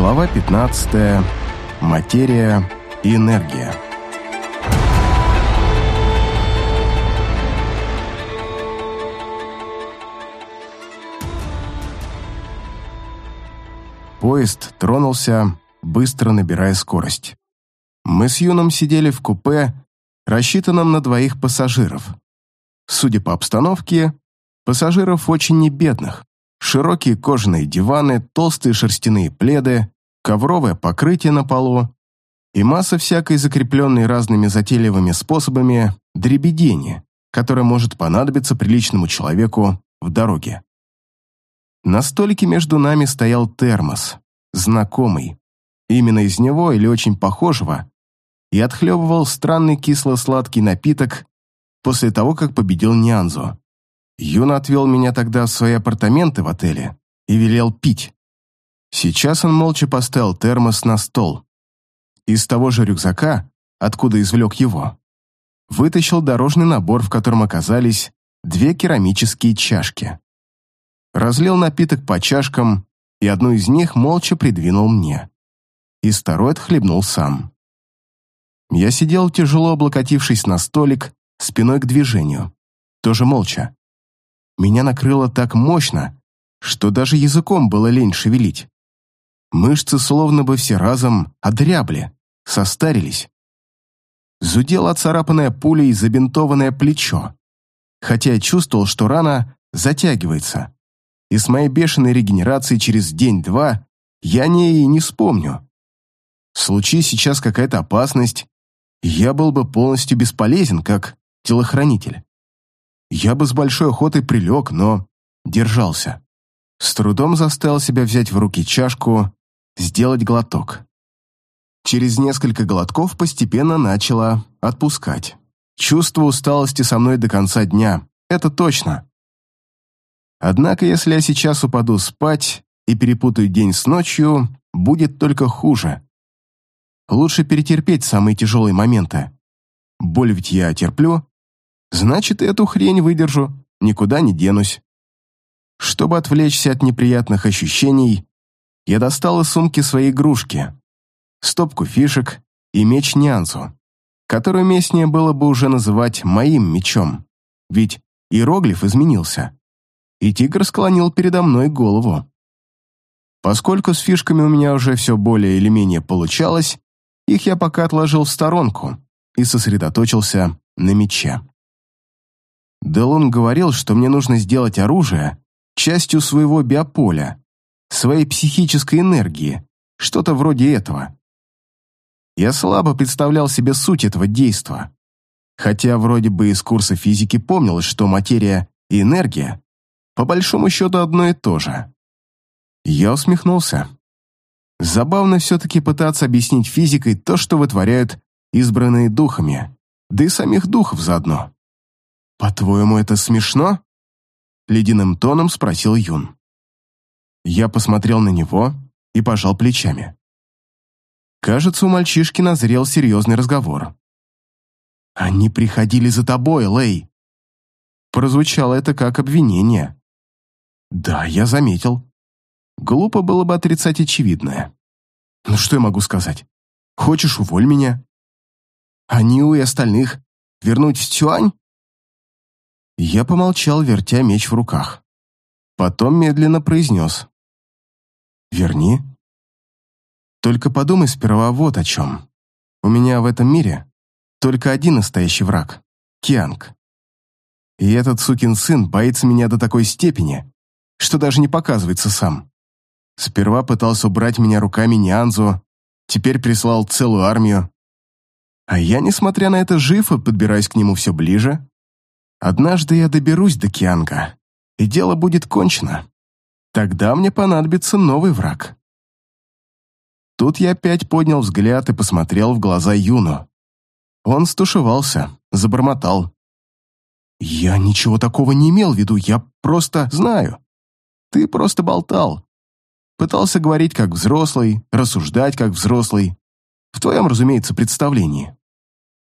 Глава 15. Материя и энергия. Поезд тронулся, быстро набирая скорость. Мы с Юном сидели в купе, рассчитанном на двоих пассажиров. Судя по обстановке, пассажиров очень небедных. Широкие кожаные диваны, толстые шерстяные пледы, ковровое покрытие на полу и масса всякой закрепленной разными затейливыми способами дребедения, которая может понадобиться приличному человеку в дороге. На столике между нами стоял термос, знакомый. Именно из него или очень похожего и отхлебывал странный кисло-сладкий напиток после того, как победил Нянзу. Юна отвел меня тогда в свои апартаменты в отеле и велел пить. Сейчас он молча поставил термос на стол. Из того же рюкзака, откуда извлек его, вытащил дорожный набор, в котором оказались две керамические чашки. Разлил напиток по чашкам, и одну из них молча придвинул мне. Из второй отхлебнул сам. Я сидел, тяжело облокотившись на столик, спиной к движению, тоже молча. Меня накрыло так мощно, что даже языком было лень шевелить. Мышцы словно бы все разом одрябли, состарились. Зудело царапанное пулей забинтованное плечо, хотя я чувствовал, что рана затягивается, и с моей бешеной регенерацией через день-два я не и не вспомню. Случись сейчас какая-то опасность, я был бы полностью бесполезен, как телохранитель. Я бы с большой охотой прилег, но держался. С трудом заставил себя взять в руки чашку, сделать глоток. Через несколько глотков постепенно начала отпускать. Чувство усталости со мной до конца дня, это точно. Однако, если я сейчас упаду спать и перепутаю день с ночью, будет только хуже. Лучше перетерпеть самые тяжелые моменты. Боль ведь я терплю, Значит, эту хрень выдержу, никуда не денусь. Чтобы отвлечься от неприятных ощущений, я достал из сумки свои игрушки, стопку фишек и меч Нянцу, который уместнее было бы уже называть моим мечом, ведь иероглиф изменился, и тигр склонил передо мной голову. Поскольку с фишками у меня уже все более или менее получалось, их я пока отложил в сторонку и сосредоточился на мече. Делон говорил, что мне нужно сделать оружие частью своего биополя, своей психической энергии, что-то вроде этого. Я слабо представлял себе суть этого действа, хотя вроде бы из курса физики помнилось, что материя и энергия по большому счету одно и то же. Я усмехнулся. Забавно все-таки пытаться объяснить физикой то, что вытворяют избранные духами, да и самих духов заодно. «По-твоему, это смешно?» Ледяным тоном спросил Юн. Я посмотрел на него и пожал плечами. Кажется, у мальчишки назрел серьезный разговор. «Они приходили за тобой, Лэй!» Прозвучало это как обвинение. «Да, я заметил. Глупо было бы отрицать очевидное. Ну что я могу сказать? Хочешь, уволь меня? Они у и остальных вернуть в Цюань? Я помолчал, вертя меч в руках. Потом медленно произнес. «Верни». «Только подумай сперва вот о чем. У меня в этом мире только один настоящий враг — Кианг. И этот сукин сын боится меня до такой степени, что даже не показывается сам. Сперва пытался убрать меня руками Нианзу, теперь прислал целую армию. А я, несмотря на это, жив и подбираюсь к нему все ближе, Однажды я доберусь до Кианга, и дело будет кончено. Тогда мне понадобится новый враг. Тут я опять поднял взгляд и посмотрел в глаза Юну. Он стушевался, забормотал. «Я ничего такого не имел в виду, я просто знаю. Ты просто болтал. Пытался говорить как взрослый, рассуждать как взрослый. В твоем, разумеется, представлении.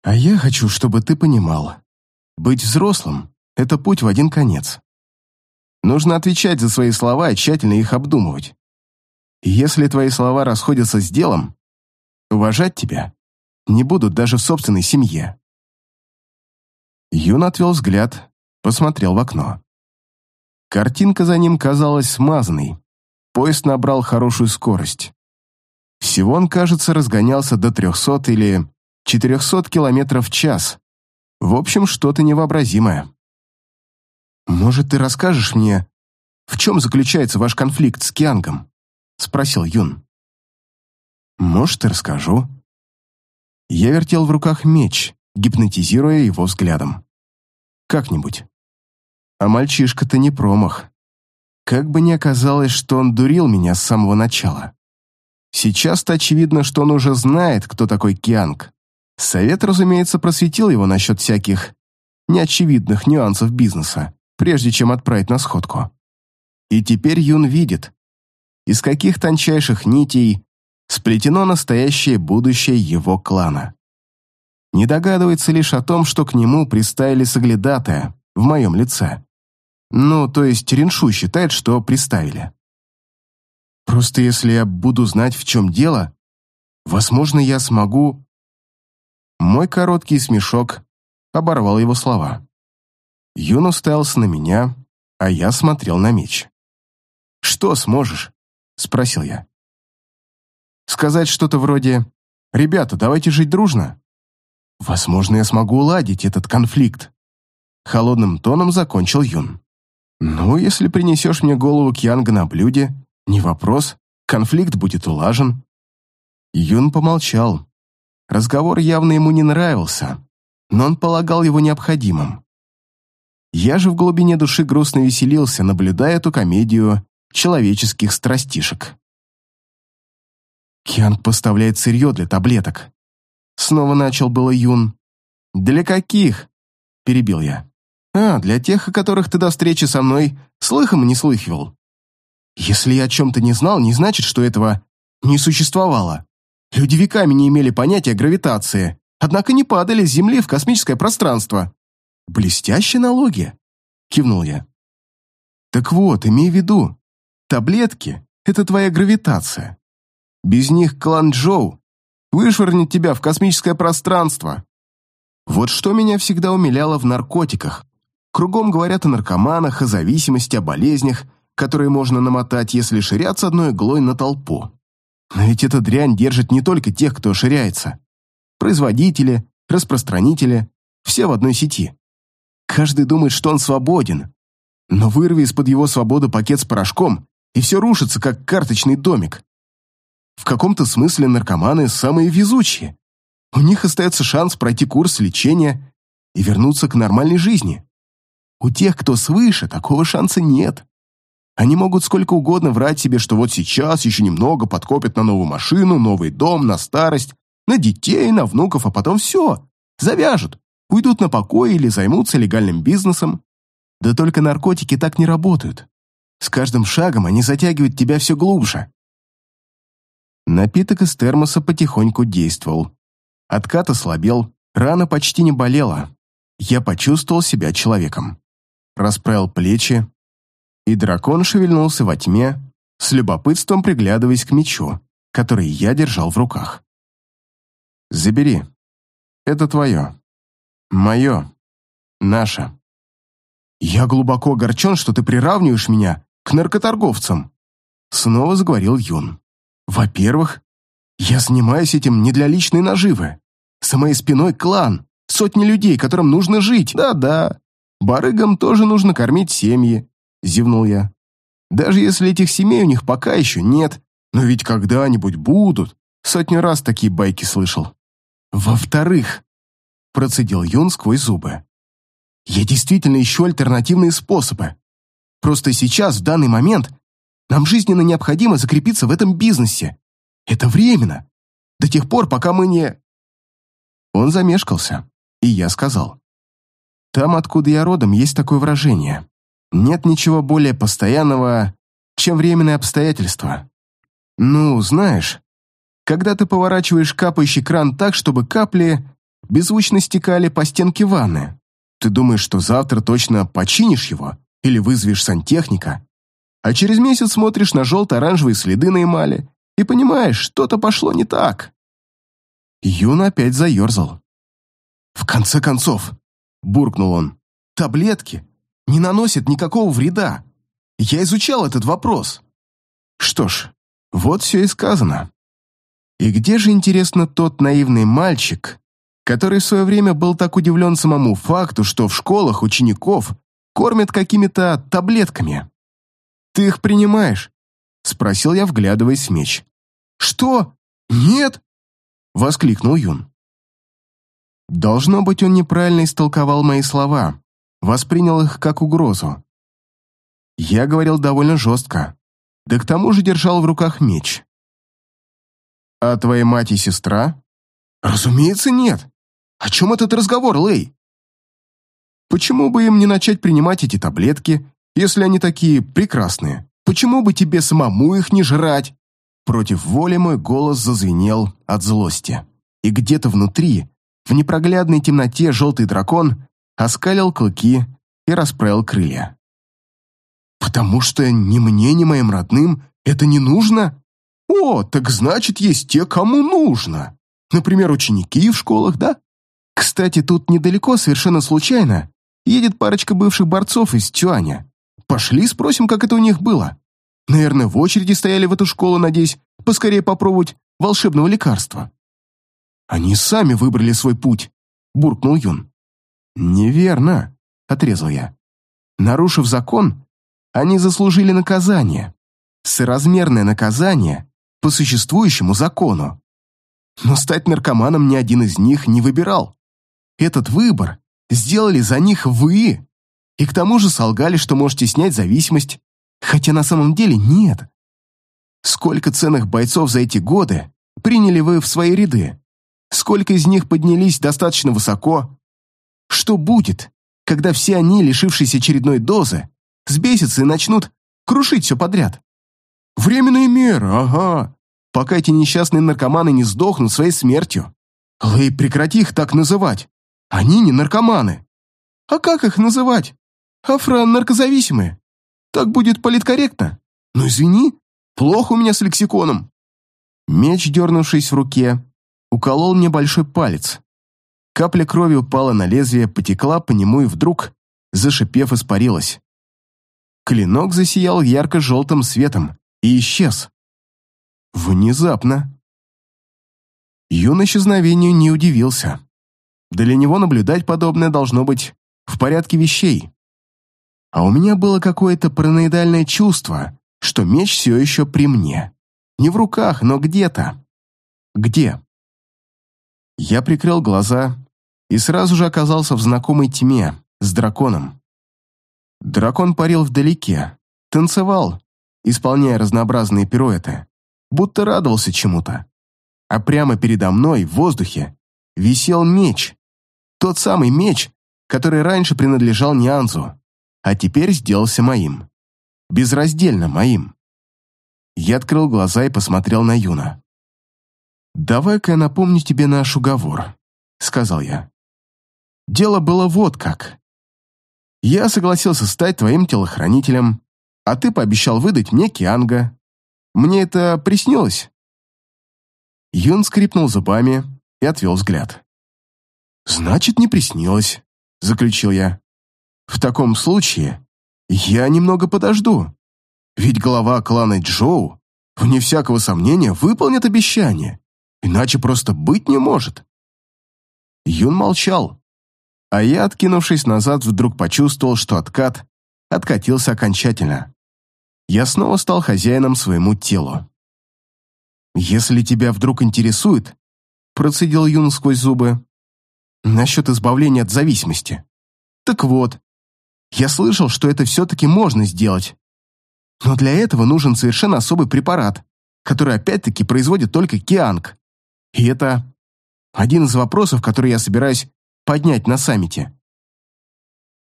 А я хочу, чтобы ты понимал, быть взрослым — это путь в один конец. Нужно отвечать за свои слова и тщательно их обдумывать. Если твои слова расходятся с делом, уважать тебя не будут даже в собственной семье. Юн отвел взгляд, посмотрел в окно. Картинка за ним казалась смазанной. Поезд набрал хорошую скорость. Всего он, кажется, разгонялся до 300 или 400 километров в час. В общем, что-то невообразимое. «Может, ты расскажешь мне, в чем заключается ваш конфликт с Киангом?» — спросил Юн. «Может, и расскажу». Я вертел в руках меч, гипнотизируя его взглядом. «Как-нибудь». А мальчишка-то не промах. Как бы ни оказалось, что он дурил меня с самого начала. Сейчас-то очевидно, что он уже знает, кто такой Кианг. Совет, разумеется, просветил его насчет всяких неочевидных нюансов бизнеса, прежде чем отправить на сходку. И теперь Юн видит, из каких тончайших нитей сплетено настоящее будущее его клана. Не догадывается лишь о том, что к нему приставили соглядатая в моем лице. Ну, то есть Реншу считает, что приставили. Просто если я буду знать, в чем дело, возможно, я смогу мой короткий смешок оборвал его слова. Юн уставился на меня, а я смотрел на меч. «Что сможешь?» — спросил я. «Сказать что-то вроде «Ребята, давайте жить дружно». Возможно, я смогу уладить этот конфликт. Холодным тоном закончил Юн. «Ну, если принесешь мне голову Кьянга на блюде, не вопрос, конфликт будет улажен». Юн помолчал, Разговор явно ему не нравился, но он полагал его необходимым. Я же в глубине души грустно веселился, наблюдая эту комедию человеческих страстишек. Кианг поставляет сырье для таблеток. Снова начал было Юн. «Для каких?» – перебил я. «А, для тех, о которых ты до встречи со мной слыхом не слыхивал. Если я о чем-то не знал, не значит, что этого не существовало. Люди веками не имели понятия гравитации, однако не падали с Земли в космическое пространство. Блестящая аналогия, кивнул я. Так вот, имей в виду, таблетки — это твоя гравитация. Без них клан Джоу вышвырнет тебя в космическое пространство. Вот что меня всегда умиляло в наркотиках. Кругом говорят о наркоманах, о зависимости, о болезнях, которые можно намотать, если ширяться одной иглой на толпу. Но ведь эта дрянь держит не только тех, кто ширяется. Производители, распространители, все в одной сети. Каждый думает, что он свободен. Но вырви из-под его свободы пакет с порошком, и все рушится, как карточный домик. В каком-то смысле наркоманы самые везучие. У них остается шанс пройти курс лечения и вернуться к нормальной жизни. У тех, кто свыше, такого шанса нет. Они могут сколько угодно врать себе, что вот сейчас еще немного подкопят на новую машину, новый дом, на старость, на детей, на внуков, а потом все, завяжут, уйдут на покой или займутся легальным бизнесом. Да только наркотики так не работают. С каждым шагом они затягивают тебя все глубже. Напиток из термоса потихоньку действовал. Откат ослабел, рана почти не болела. Я почувствовал себя человеком. Расправил плечи, и дракон шевельнулся во тьме, с любопытством приглядываясь к мечу, который я держал в руках. «Забери. Это твое. Мое. Наше». «Я глубоко огорчен, что ты приравниваешь меня к наркоторговцам», снова заговорил Юн. «Во-первых, я занимаюсь этим не для личной наживы. За моей спиной клан, сотни людей, которым нужно жить. Да-да, барыгам тоже нужно кормить семьи, — зевнул я. «Даже если этих семей у них пока еще нет, но ведь когда-нибудь будут. Сотню раз такие байки слышал. Во-вторых, процедил Юн сквозь зубы. Я действительно ищу альтернативные способы. Просто сейчас, в данный момент, нам жизненно необходимо закрепиться в этом бизнесе. Это временно. До тех пор, пока мы не...» Он замешкался, и я сказал. «Там, откуда я родом, есть такое выражение. Нет ничего более постоянного, чем временные обстоятельства. Ну, знаешь, когда ты поворачиваешь капающий кран так, чтобы капли беззвучно стекали по стенке ванны, ты думаешь, что завтра точно починишь его или вызовешь сантехника, А через месяц смотришь на желто-оранжевые следы на эмали и понимаешь, что-то пошло не так. Юн опять заерзал. «В конце концов», — буркнул он, — «таблетки не наносят никакого вреда. Я изучал этот вопрос». Что ж, вот все и сказано. И где же, интересно, тот наивный мальчик, который в свое время был так удивлен самому факту, что в школах учеников кормят какими-то таблетками? «Ты их принимаешь?» — спросил я, вглядываясь в меч. «Что? Нет?» — воскликнул Юн. Должно быть, он неправильно истолковал мои слова, воспринял их как угрозу. Я говорил довольно жестко, да к тому же держал в руках меч. «А твоя мать и сестра?» «Разумеется, нет. О чем этот разговор, Лэй?» «Почему бы им не начать принимать эти таблетки, если они такие прекрасные? Почему бы тебе самому их не жрать?» Против воли мой голос зазвенел от злости. И где-то внутри, в непроглядной темноте, желтый дракон оскалил клыки и расправил крылья. «Потому что ни мне, ни моим родным это не нужно? О, так значит, есть те, кому нужно. Например, ученики в школах, да? Кстати, тут недалеко, совершенно случайно, едет парочка бывших борцов из Тюаня. Пошли спросим, как это у них было. Наверное, в очереди стояли в эту школу, надеясь поскорее попробовать волшебного лекарства. Они сами выбрали свой путь, буркнул Юн. Неверно, отрезал я. Нарушив закон, они заслужили наказание. Соразмерное наказание по существующему закону. Но стать наркоманом ни один из них не выбирал. Этот выбор сделали за них вы. И к тому же солгали, что можете снять зависимость, хотя на самом деле нет. Сколько ценных бойцов за эти годы приняли вы в свои ряды? Сколько из них поднялись достаточно высоко? Что будет, когда все они, лишившись очередной дозы, сбесятся и начнут крушить все подряд? Временные меры, ага, пока эти несчастные наркоманы не сдохнут своей смертью. Лэй, прекрати их так называть. Они не наркоманы. А как их называть? Афро-наркозависимые. Так будет политкорректно. Ну извини, плохо у меня с лексиконом. Меч, дернувшись в руке, уколол мне большой палец. Капля крови упала на лезвие, потекла по нему и вдруг, зашипев, испарилась. Клинок засиял ярко-желтым светом и исчез. Внезапно. Юн исчезновению не удивился. Для него наблюдать подобное должно быть в порядке вещей. А у меня было какое-то параноидальное чувство, что меч все еще при мне. Не в руках, но где-то. Где? Я прикрыл глаза и сразу же оказался в знакомой тьме с драконом. Дракон парил вдалеке, танцевал, исполняя разнообразные пируэты, будто радовался чему-то. А прямо передо мной, в воздухе, висел меч. Тот самый меч, который раньше принадлежал Нианзу, а теперь сделался моим. Безраздельно моим. Я открыл глаза и посмотрел на Юна. «Давай-ка я напомню тебе наш уговор», — сказал я. «Дело было вот как. Я согласился стать твоим телохранителем, а ты пообещал выдать мне Кианга. Мне это приснилось?» Юн скрипнул зубами и отвел взгляд. «Значит, не приснилось», — заключил я. «В таком случае я немного подожду, ведь глава клана Джоу, вне всякого сомнения, выполнит обещание, иначе просто быть не может». Юн молчал, а я, откинувшись назад, вдруг почувствовал, что откат откатился окончательно. Я снова стал хозяином своему телу. «Если тебя вдруг интересует», — процедил Юн сквозь зубы, «насчет избавления от зависимости. Так вот, я слышал, что это все-таки можно сделать. Но для этого нужен совершенно особый препарат, который опять-таки производит только Кианг. И это один из вопросов, который я собираюсь поднять на саммите.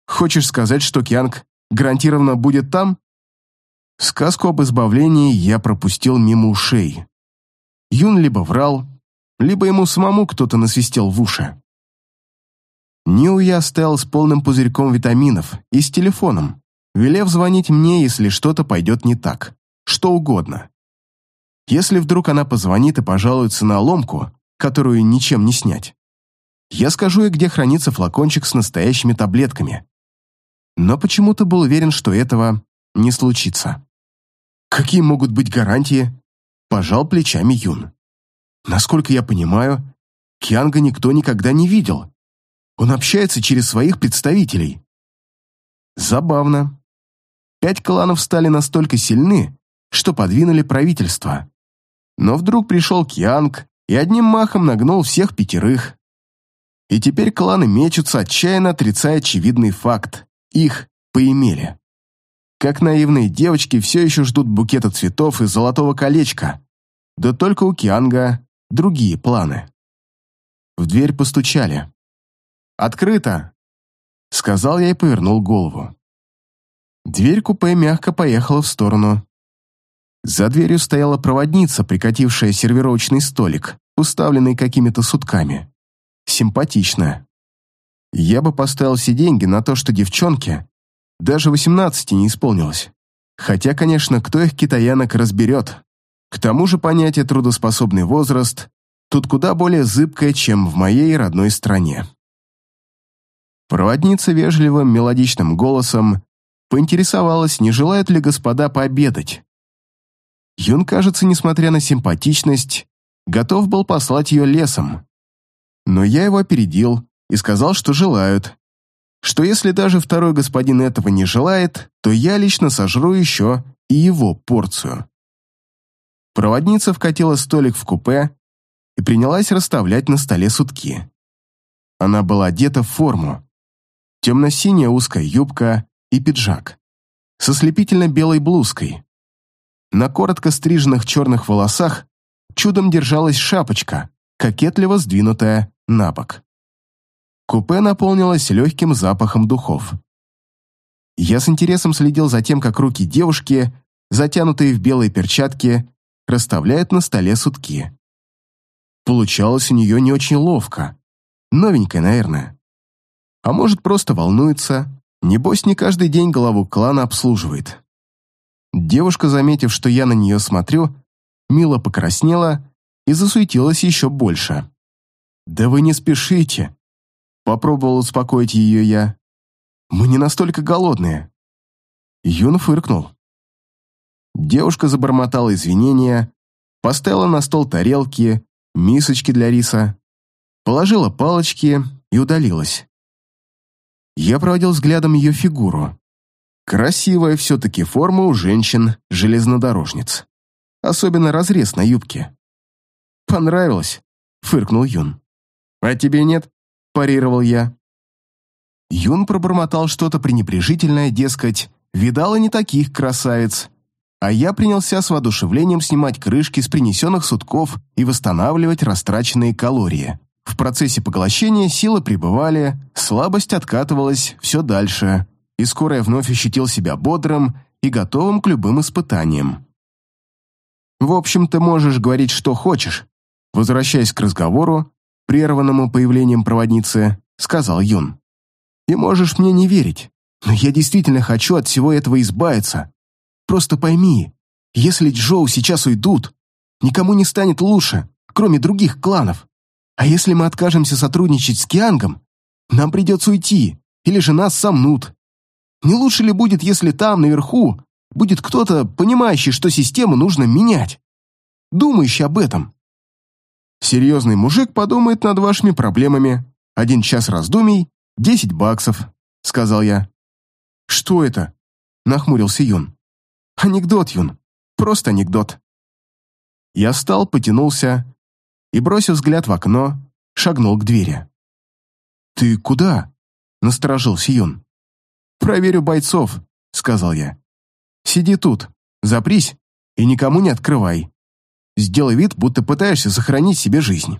Хочешь сказать, что Кианг гарантированно будет там? Сказку об избавлении я пропустил мимо ушей. Юн либо врал, либо ему самому кто-то насвистел в уши. Нил я стоял с полным пузырьком витаминов и с телефоном, велев звонить мне, если что-то пойдет не так, что угодно. Если вдруг она позвонит и пожалуется на ломку, которую ничем не снять, я скажу ей, где хранится флакончик с настоящими таблетками. Но почему-то был уверен, что этого не случится. Какие могут быть гарантии? Пожал плечами Юн. Насколько я понимаю, Кианга никто никогда не видел. Он общается через своих представителей. Забавно. Пять кланов стали настолько сильны, что подвинули правительство. Но вдруг пришел Кианг и одним махом нагнул всех пятерых. И теперь кланы мечутся, отчаянно отрицая очевидный факт. Их поимели. Как наивные девочки все еще ждут букета цветов и золотого колечка. Да только у Кианга другие планы. В дверь постучали. «Открыто!» — сказал я и повернул голову. Дверь купе мягко поехала в сторону. За дверью стояла проводница, прикатившая сервировочный столик, уставленный какими-то сутками. Симпатично. Я бы поставил все деньги на то, что девчонке даже 18 не исполнилось. Хотя, конечно, кто их китаянок разберет. К тому же понятие «трудоспособный возраст» тут куда более зыбкое, чем в моей родной стране. Проводница вежливым мелодичным голосом поинтересовалась, не желают ли господа пообедать. Юн, кажется, несмотря на симпатичность, готов был послать ее лесом. Но я его опередил и сказал, что желают, что если даже второй господин этого не желает, то я лично сожру еще и его порцию. Проводница вкатила столик в купе и принялась расставлять на столе сутки. Она была одета в форму. Темно-синяя узкая юбка и пиджак. Со слепительно-белой блузкой. На коротко стриженных черных волосах чудом держалась шапочка, кокетливо сдвинутая на бок. Купе наполнилось легким запахом духов. Я с интересом следил за тем, как руки девушки, затянутые в белые перчатки, расставляют на столе сутки. Получалось у нее не очень ловко. Новенькая, наверное. А может, просто волнуется. Небось, не каждый день главу клана обслуживает. Девушка, заметив, что я на нее смотрю, мило покраснела и засуетилась еще больше. «Да вы не спешите!» Попробовал успокоить ее я. «Мы не настолько голодные». Юн фыркнул. Девушка забормотала извинения, поставила на стол тарелки, мисочки для риса, положила палочки и удалилась. Я проводил взглядом ее фигуру. Красивая все-таки форма у женщин-железнодорожниц. Особенно разрез на юбке. «Понравилось», — фыркнул Юн. «А тебе нет?» парировал я. Юн пробормотал что-то пренебрежительное, дескать, видал и не таких красавиц. А я принялся с воодушевлением снимать крышки с принесенных сутков и восстанавливать растраченные калории. В процессе поглощения силы пребывали, слабость откатывалась все дальше, и скоро я вновь ощутил себя бодрым и готовым к любым испытаниям. В общем, ты можешь говорить, что хочешь. Возвращаясь к разговору, прерванному появлением проводницы, сказал Юн. «И можешь мне не верить, но я действительно хочу от всего этого избавиться. Просто пойми, если Джоу сейчас уйдут, никому не станет лучше, кроме других кланов. А если мы откажемся сотрудничать с Киангом, нам придется уйти, или же нас сомнут. Не лучше ли будет, если там, наверху, будет кто-то, понимающий, что систему нужно менять? Думающий об этом. Серьезный мужик подумает над вашими проблемами. Один час раздумий — десять баксов», — сказал я. «Что это?» — нахмурился Юн. «Анекдот, Юн. Просто анекдот». Я встал, потянулся и, бросив взгляд в окно, шагнул к двери. «Ты куда?» — насторожился Юн. «Проверю бойцов», — сказал я. «Сиди тут, запрись и никому не открывай». Сделай вид, будто пытаешься сохранить себе жизнь.